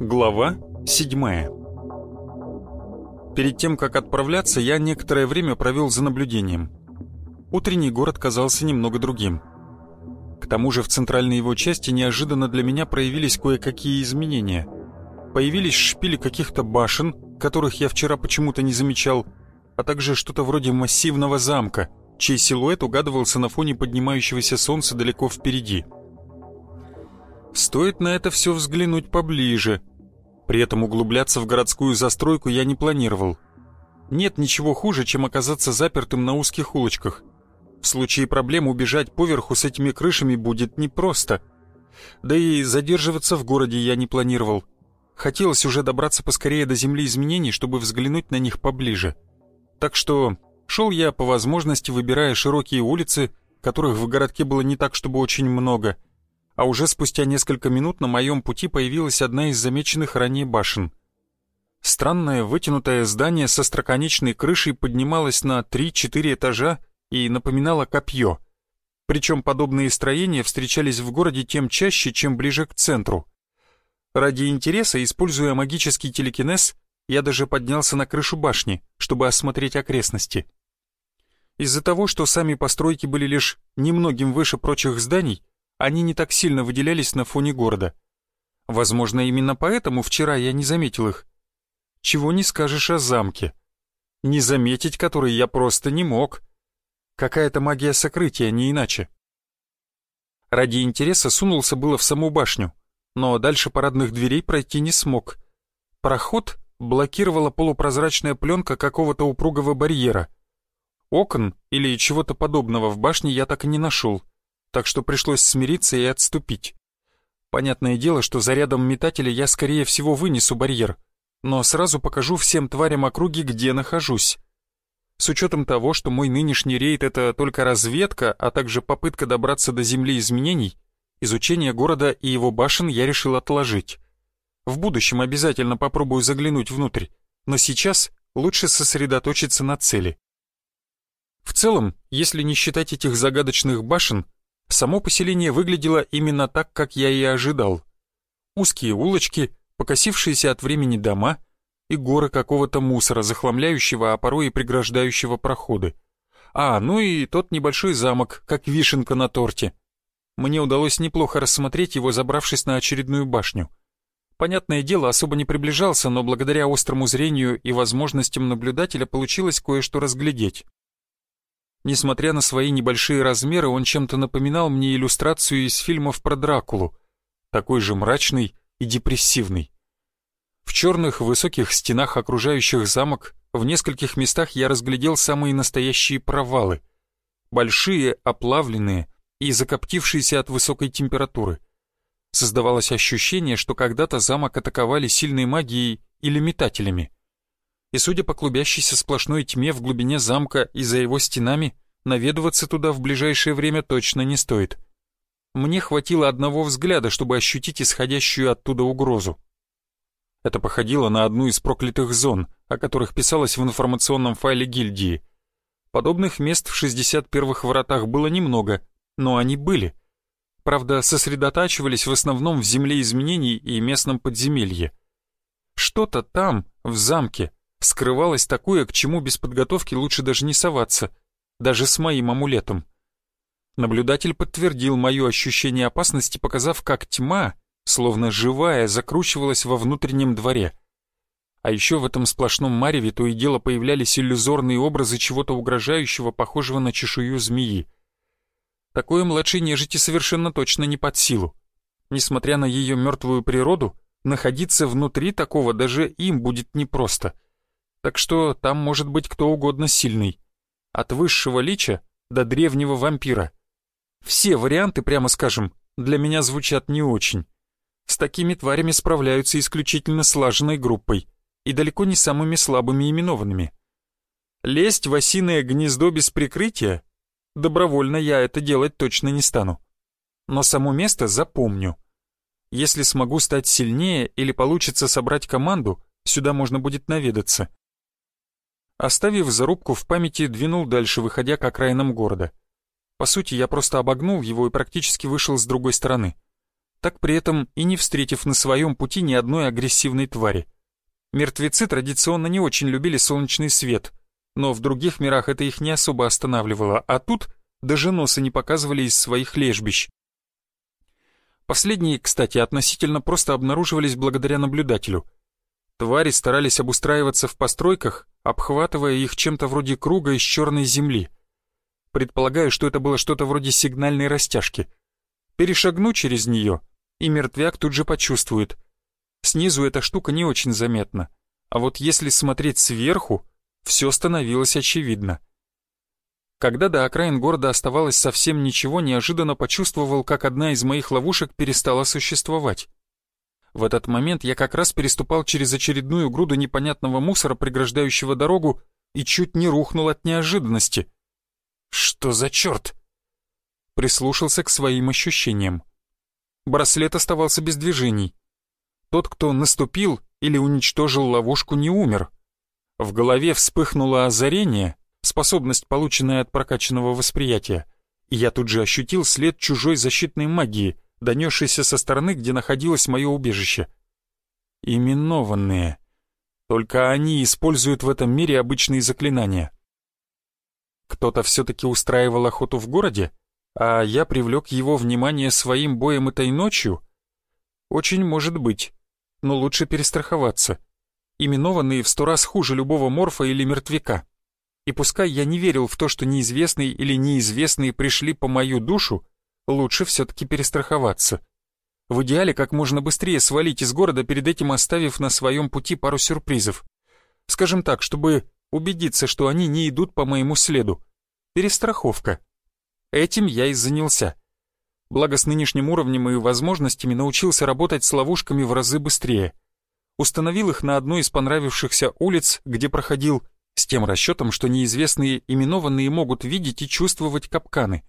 Глава 7 Перед тем, как отправляться, я некоторое время провел за наблюдением. Утренний город казался немного другим. К тому же в центральной его части неожиданно для меня проявились кое-какие изменения. Появились шпили каких-то башен, которых я вчера почему-то не замечал, а также что-то вроде массивного замка, чей силуэт угадывался на фоне поднимающегося солнца далеко впереди. Стоит на это все взглянуть поближе — при этом углубляться в городскую застройку я не планировал. Нет ничего хуже, чем оказаться запертым на узких улочках. В случае проблем убежать поверху с этими крышами будет непросто. Да и задерживаться в городе я не планировал. Хотелось уже добраться поскорее до земли изменений, чтобы взглянуть на них поближе. Так что шел я по возможности, выбирая широкие улицы, которых в городке было не так, чтобы очень много — а уже спустя несколько минут на моем пути появилась одна из замеченных ранее башен. Странное вытянутое здание со строконечной крышей поднималось на 3-4 этажа и напоминало копье. Причем подобные строения встречались в городе тем чаще, чем ближе к центру. Ради интереса, используя магический телекинез, я даже поднялся на крышу башни, чтобы осмотреть окрестности. Из-за того, что сами постройки были лишь немногим выше прочих зданий, они не так сильно выделялись на фоне города. Возможно, именно поэтому вчера я не заметил их. Чего не скажешь о замке. Не заметить который я просто не мог. Какая-то магия сокрытия, не иначе. Ради интереса сунулся было в саму башню, но дальше парадных дверей пройти не смог. Проход блокировала полупрозрачная пленка какого-то упругого барьера. Окон или чего-то подобного в башне я так и не нашел так что пришлось смириться и отступить. Понятное дело, что зарядом метателя я скорее всего вынесу барьер, но сразу покажу всем тварям округи, где нахожусь. С учетом того, что мой нынешний рейд — это только разведка, а также попытка добраться до земли изменений, изучение города и его башен я решил отложить. В будущем обязательно попробую заглянуть внутрь, но сейчас лучше сосредоточиться на цели. В целом, если не считать этих загадочных башен, Само поселение выглядело именно так, как я и ожидал. Узкие улочки, покосившиеся от времени дома и горы какого-то мусора, захламляющего, а порой и преграждающего проходы. А, ну и тот небольшой замок, как вишенка на торте. Мне удалось неплохо рассмотреть его, забравшись на очередную башню. Понятное дело, особо не приближался, но благодаря острому зрению и возможностям наблюдателя получилось кое-что разглядеть. Несмотря на свои небольшие размеры, он чем-то напоминал мне иллюстрацию из фильмов про Дракулу, такой же мрачный и депрессивный. В черных высоких стенах окружающих замок в нескольких местах я разглядел самые настоящие провалы. Большие, оплавленные и закоптившиеся от высокой температуры. Создавалось ощущение, что когда-то замок атаковали сильной магией или метателями и, судя по клубящейся сплошной тьме в глубине замка и за его стенами, наведываться туда в ближайшее время точно не стоит. Мне хватило одного взгляда, чтобы ощутить исходящую оттуда угрозу. Это походило на одну из проклятых зон, о которых писалось в информационном файле гильдии. Подобных мест в 61-х вратах было немного, но они были. Правда, сосредотачивались в основном в земле изменений и местном подземелье. Что-то там, в замке, скрывалось такое, к чему без подготовки лучше даже не соваться, даже с моим амулетом. Наблюдатель подтвердил мое ощущение опасности, показав, как тьма, словно живая, закручивалась во внутреннем дворе. А еще в этом сплошном мареве то и дело появлялись иллюзорные образы чего-то угрожающего, похожего на чешую змеи. Такое младшей нежити совершенно точно не под силу. Несмотря на ее мертвую природу, находиться внутри такого даже им будет непросто — так что там может быть кто угодно сильный. От высшего лича до древнего вампира. Все варианты, прямо скажем, для меня звучат не очень. С такими тварями справляются исключительно слаженной группой и далеко не самыми слабыми именованными. Лезть в осиное гнездо без прикрытия? Добровольно я это делать точно не стану. Но само место запомню. Если смогу стать сильнее или получится собрать команду, сюда можно будет наведаться. Оставив зарубку в памяти, двинул дальше, выходя к окраинам города. По сути, я просто обогнул его и практически вышел с другой стороны. Так при этом и не встретив на своем пути ни одной агрессивной твари. Мертвецы традиционно не очень любили солнечный свет, но в других мирах это их не особо останавливало, а тут даже носы не показывали из своих лежбищ. Последние, кстати, относительно просто обнаруживались благодаря наблюдателю. Твари старались обустраиваться в постройках, обхватывая их чем-то вроде круга из черной земли. Предполагаю, что это было что-то вроде сигнальной растяжки. Перешагну через нее, и мертвяк тут же почувствует. Снизу эта штука не очень заметна, а вот если смотреть сверху, все становилось очевидно. Когда до окраин города оставалось совсем ничего, неожиданно почувствовал, как одна из моих ловушек перестала существовать. В этот момент я как раз переступал через очередную груду непонятного мусора, преграждающего дорогу, и чуть не рухнул от неожиданности. «Что за черт?» Прислушался к своим ощущениям. Браслет оставался без движений. Тот, кто наступил или уничтожил ловушку, не умер. В голове вспыхнуло озарение, способность, полученная от прокачанного восприятия, и я тут же ощутил след чужой защитной магии, донесшейся со стороны, где находилось мое убежище. Именованные. Только они используют в этом мире обычные заклинания. Кто-то все-таки устраивал охоту в городе, а я привлек его внимание своим боем этой ночью? Очень может быть, но лучше перестраховаться именованные в сто раз хуже любого морфа или мертвяка. И пускай я не верил в то, что неизвестные или неизвестные пришли по мою душу, лучше все-таки перестраховаться. В идеале как можно быстрее свалить из города, перед этим оставив на своем пути пару сюрпризов. Скажем так, чтобы убедиться, что они не идут по моему следу. Перестраховка. Этим я и занялся. Благо с нынешним уровнем и возможностями научился работать с ловушками в разы быстрее установил их на одной из понравившихся улиц, где проходил, с тем расчетом, что неизвестные именованные могут видеть и чувствовать капканы.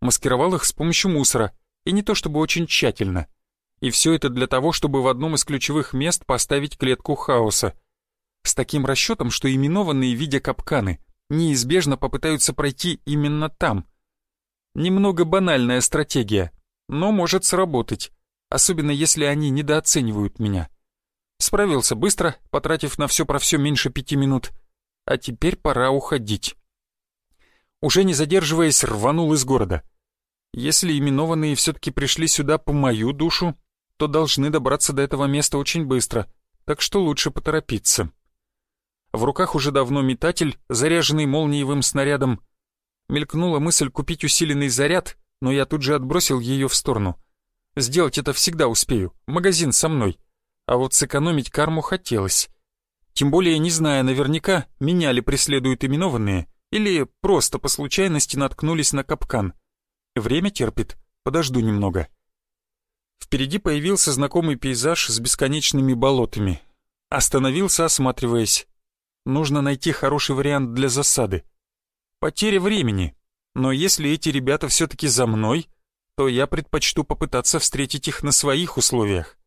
Маскировал их с помощью мусора, и не то чтобы очень тщательно. И все это для того, чтобы в одном из ключевых мест поставить клетку хаоса. С таким расчетом, что именованные, видя капканы, неизбежно попытаются пройти именно там. Немного банальная стратегия, но может сработать, особенно если они недооценивают меня. Справился быстро, потратив на все про все меньше пяти минут. А теперь пора уходить. Уже не задерживаясь, рванул из города. Если именованные все-таки пришли сюда по мою душу, то должны добраться до этого места очень быстро, так что лучше поторопиться. В руках уже давно метатель, заряженный молниевым снарядом. Мелькнула мысль купить усиленный заряд, но я тут же отбросил ее в сторону. Сделать это всегда успею, магазин со мной а вот сэкономить карму хотелось. Тем более, не зная наверняка, меня ли преследуют именованные, или просто по случайности наткнулись на капкан. Время терпит, подожду немного. Впереди появился знакомый пейзаж с бесконечными болотами. Остановился, осматриваясь. Нужно найти хороший вариант для засады. Потеря времени. Но если эти ребята все-таки за мной, то я предпочту попытаться встретить их на своих условиях.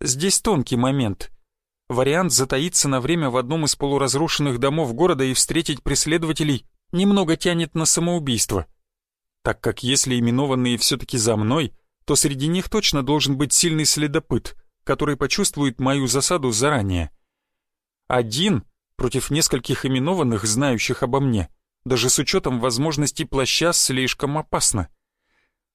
Здесь тонкий момент. Вариант затаиться на время в одном из полуразрушенных домов города и встретить преследователей немного тянет на самоубийство. Так как если именованные все-таки за мной, то среди них точно должен быть сильный следопыт, который почувствует мою засаду заранее. Один против нескольких именованных, знающих обо мне, даже с учетом возможностей плаща слишком опасно.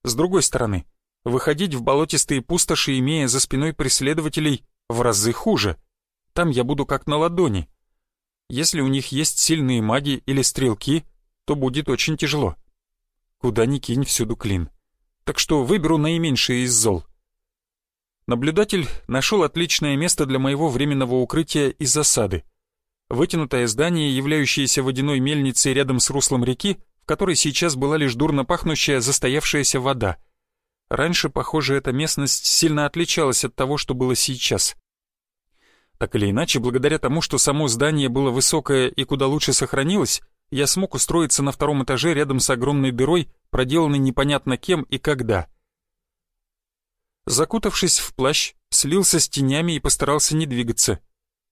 С другой стороны, Выходить в болотистые пустоши, имея за спиной преследователей, в разы хуже. Там я буду как на ладони. Если у них есть сильные маги или стрелки, то будет очень тяжело. Куда ни кинь, всюду клин. Так что выберу наименьшее из зол. Наблюдатель нашел отличное место для моего временного укрытия и засады. Вытянутое здание, являющееся водяной мельницей рядом с руслом реки, в которой сейчас была лишь дурно пахнущая застоявшаяся вода — Раньше, похоже, эта местность сильно отличалась от того, что было сейчас. Так или иначе, благодаря тому, что само здание было высокое и куда лучше сохранилось, я смог устроиться на втором этаже рядом с огромной дырой, проделанной непонятно кем и когда. Закутавшись в плащ, слился с тенями и постарался не двигаться.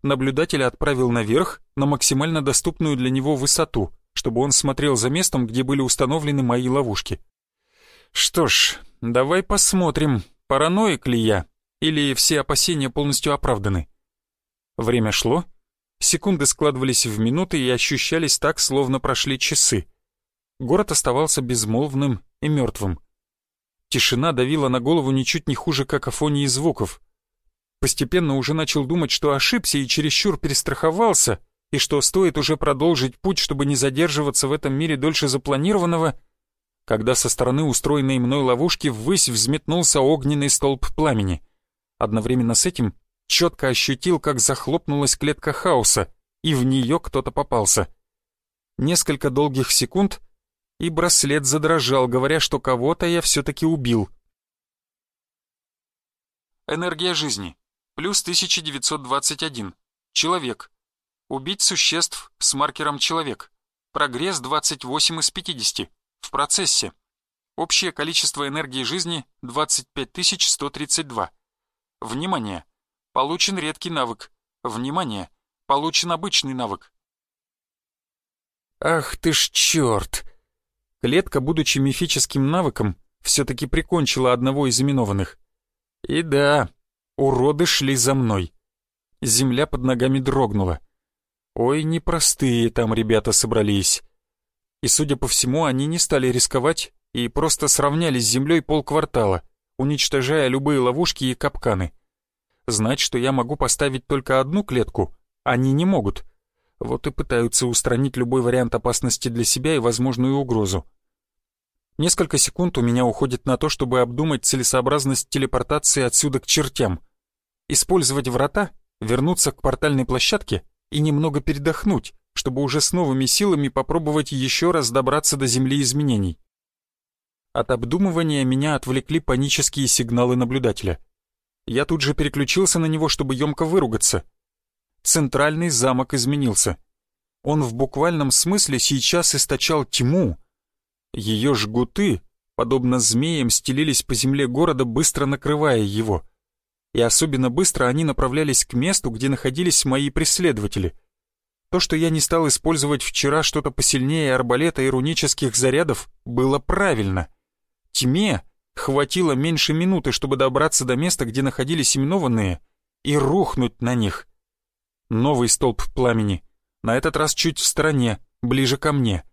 Наблюдателя отправил наверх, на максимально доступную для него высоту, чтобы он смотрел за местом, где были установлены мои ловушки. Что ж, давай посмотрим, параноик ли я, или все опасения полностью оправданы. Время шло, Секунды складывались в минуты и ощущались так, словно прошли часы. Город оставался безмолвным и мертвым. Тишина давила на голову ничуть не хуже какофонии звуков. Постепенно уже начал думать, что ошибся и чересчур перестраховался, и что стоит уже продолжить путь, чтобы не задерживаться в этом мире дольше запланированного, когда со стороны устроенной мной ловушки ввысь взметнулся огненный столб пламени. Одновременно с этим четко ощутил, как захлопнулась клетка хаоса, и в нее кто-то попался. Несколько долгих секунд, и браслет задрожал, говоря, что кого-то я все-таки убил. Энергия жизни. Плюс 1921. Человек. Убить существ с маркером «Человек». Прогресс 28 из 50. В процессе. Общее количество энергии жизни 25132. Внимание! Получен редкий навык. Внимание! Получен обычный навык. Ах ты ж черт! Клетка, будучи мифическим навыком, все-таки прикончила одного из именованных. И да, уроды шли за мной. Земля под ногами дрогнула. Ой, непростые там ребята собрались. И, судя по всему, они не стали рисковать и просто сравнялись с землей полквартала, уничтожая любые ловушки и капканы. Знать, что я могу поставить только одну клетку, они не могут. Вот и пытаются устранить любой вариант опасности для себя и возможную угрозу. Несколько секунд у меня уходит на то, чтобы обдумать целесообразность телепортации отсюда к чертям. Использовать врата, вернуться к портальной площадке и немного передохнуть, чтобы уже с новыми силами попробовать еще раз добраться до земли изменений. От обдумывания меня отвлекли панические сигналы наблюдателя — я тут же переключился на него, чтобы емко выругаться. Центральный замок изменился. Он в буквальном смысле сейчас источал тьму. Ее жгуты, подобно змеям, стелились по земле города, быстро накрывая его. И особенно быстро они направлялись к месту, где находились мои преследователи. То, что я не стал использовать вчера что-то посильнее арбалета и рунических зарядов, было правильно. Тьме Хватило меньше минуты, чтобы добраться до места, где находились именованные, и рухнуть на них. Новый столб пламени, на этот раз чуть в стороне, ближе ко мне.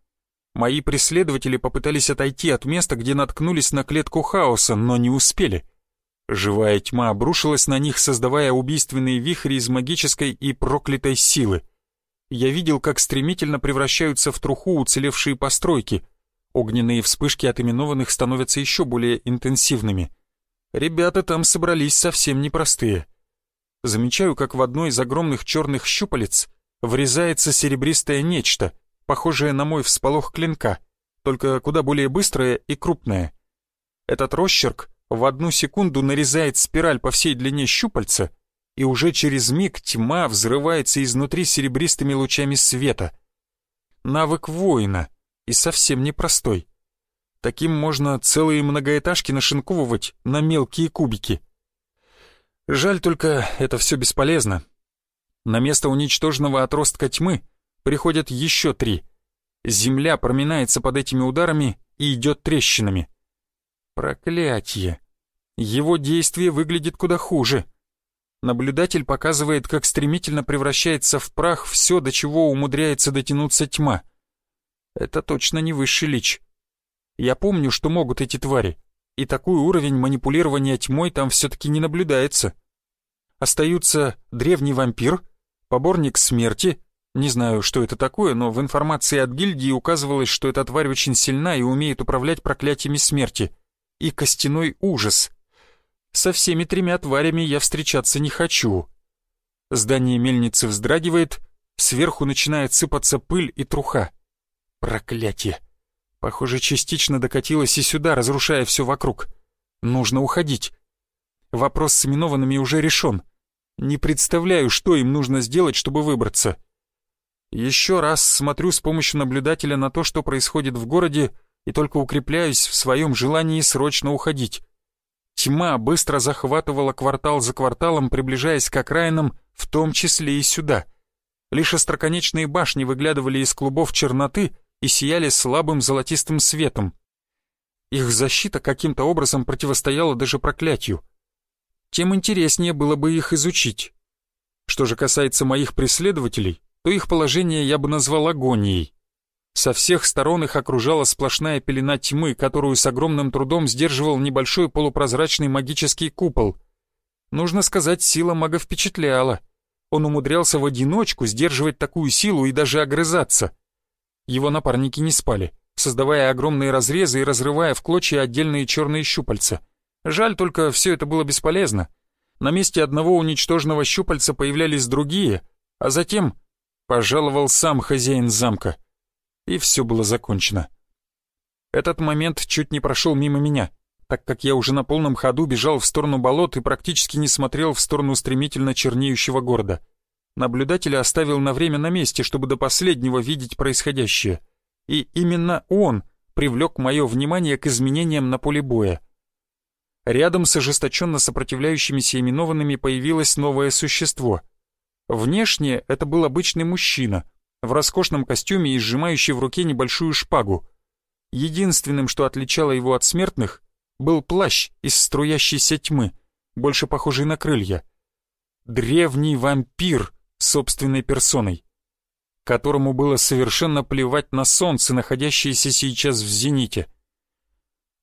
Мои преследователи попытались отойти от места, где наткнулись на клетку хаоса, но не успели. Живая тьма обрушилась на них, создавая убийственные вихри из магической и проклятой силы. Я видел, как стремительно превращаются в труху уцелевшие постройки — Огненные вспышки от именованных становятся еще более интенсивными. Ребята там собрались совсем непростые. Замечаю, как в одной из огромных черных щупалец врезается серебристое нечто, похожее на мой всполох клинка, только куда более быстрое и крупное. Этот росчерк в одну секунду нарезает спираль по всей длине щупальца, и уже через миг тьма взрывается изнутри серебристыми лучами света. Навык воина — и совсем непростой. Таким можно целые многоэтажки нашинковывать на мелкие кубики. Жаль только, это все бесполезно. На место уничтоженного отростка тьмы приходят еще три. Земля проминается под этими ударами и идет трещинами. Проклятье! Его действие выглядит куда хуже. Наблюдатель показывает, как стремительно превращается в прах все, до чего умудряется дотянуться тьма — это точно не высший лич. Я помню, что могут эти твари, и такой уровень манипулирования тьмой там все-таки не наблюдается. Остаются древний вампир, поборник смерти, не знаю, что это такое, но в информации от гильдии указывалось, что эта тварь очень сильна и умеет управлять проклятиями смерти, и костяной ужас. Со всеми тремя тварями я встречаться не хочу. Здание мельницы вздрагивает, сверху начинает сыпаться пыль и труха. Проклятие! Похоже, частично докатилось и сюда, разрушая все вокруг. Нужно уходить. Вопрос с именованными уже решен. Не представляю, что им нужно сделать, чтобы выбраться. Еще раз смотрю с помощью наблюдателя на то, что происходит в городе, и только укрепляюсь в своем желании срочно уходить. Тьма быстро захватывала квартал за кварталом, приближаясь к окраинам, в том числе и сюда. Лишь остроконечные башни выглядывали из клубов черноты и сияли слабым золотистым светом. Их защита каким-то образом противостояла даже проклятию тем интереснее было бы их изучить. Что же касается моих преследователей, то их положение я бы назвал агонией. Со всех сторон их окружала сплошная пелена тьмы, которую с огромным трудом сдерживал небольшой полупрозрачный магический купол. Нужно сказать, сила мага впечатляла. Он умудрялся в одиночку сдерживать такую силу и даже огрызаться. Его напарники не спали, создавая огромные разрезы и разрывая в клочья отдельные черные щупальца. Жаль только, все это было бесполезно. На месте одного уничтоженного щупальца появлялись другие, а затем пожаловал сам хозяин замка. И все было закончено. Этот момент чуть не прошел мимо меня, так как я уже на полном ходу бежал в сторону болот и практически не смотрел в сторону стремительно чернеющего города. Наблюдателя оставил на время на месте, чтобы до последнего видеть происходящее. И именно он привлек мое внимание к изменениям на поле боя. Рядом с ожесточенно сопротивляющимися именованными появилось новое существо. Внешне это был обычный мужчина, в роскошном костюме и сжимающий в руке небольшую шпагу. Единственным, что отличало его от смертных, был плащ из струящейся тьмы, больше похожий на крылья. Древний вампир собственной персоной, которому было совершенно плевать на солнце, находящееся сейчас в зените —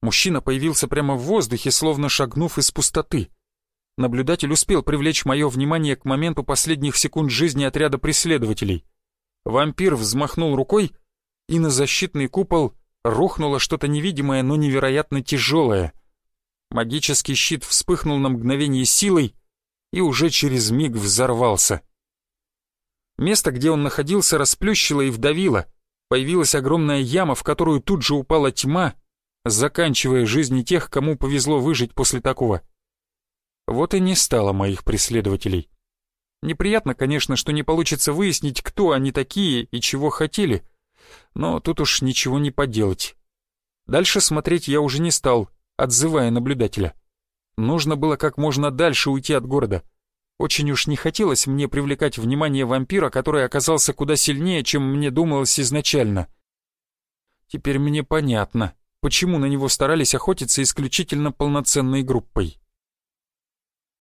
Мужчина появился прямо в воздухе, словно шагнув из пустоты. Наблюдатель успел привлечь мое внимание к моменту последних секунд жизни отряда преследователей. Вампир взмахнул рукой, и на защитный купол рухнуло что-то невидимое, но невероятно тяжелое. Магический щит вспыхнул на мгновение силой и уже через миг взорвался. Место, где он находился, расплющило и вдавило. Появилась огромная яма, в которую тут же упала тьма, заканчивая жизни тех, кому повезло выжить после такого. Вот и не стало моих преследователей. Неприятно, конечно, что не получится выяснить, кто они такие и чего хотели, но тут уж ничего не поделать. Дальше смотреть я уже не стал, отзывая наблюдателя. Нужно было как можно дальше уйти от города. Очень уж не хотелось мне привлекать внимание вампира, который оказался куда сильнее, чем мне думалось изначально. Теперь мне понятно, почему на него старались охотиться исключительно полноценной группой.